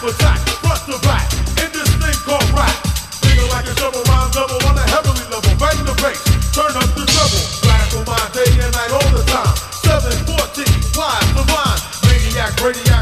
for track, back, in this thing called rap. Nigga like a double double on a level, bang the bass, turn up the day and night all the time. 714, the line, maniac.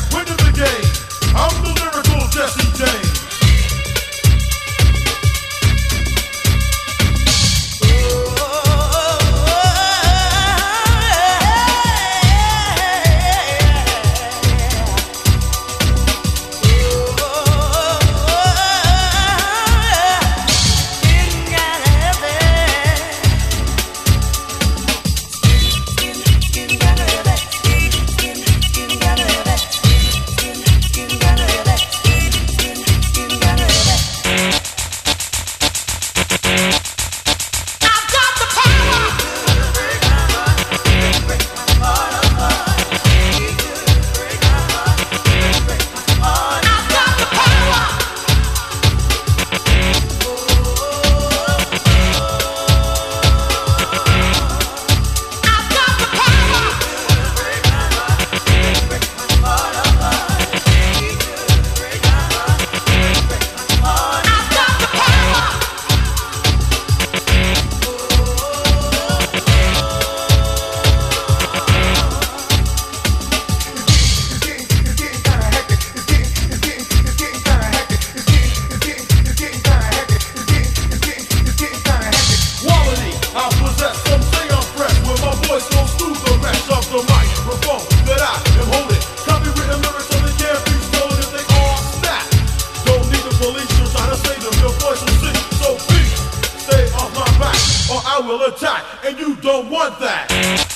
and you don't want that.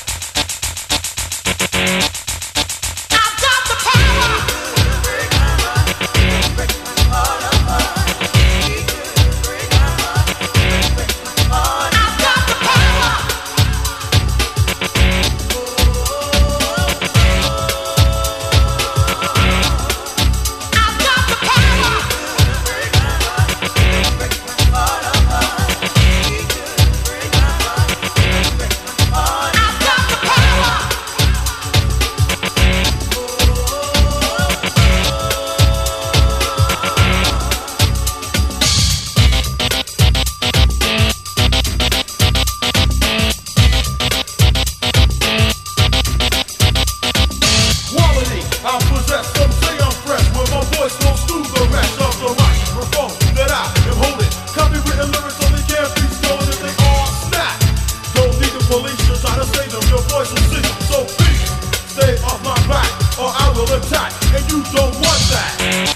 and you don't want that.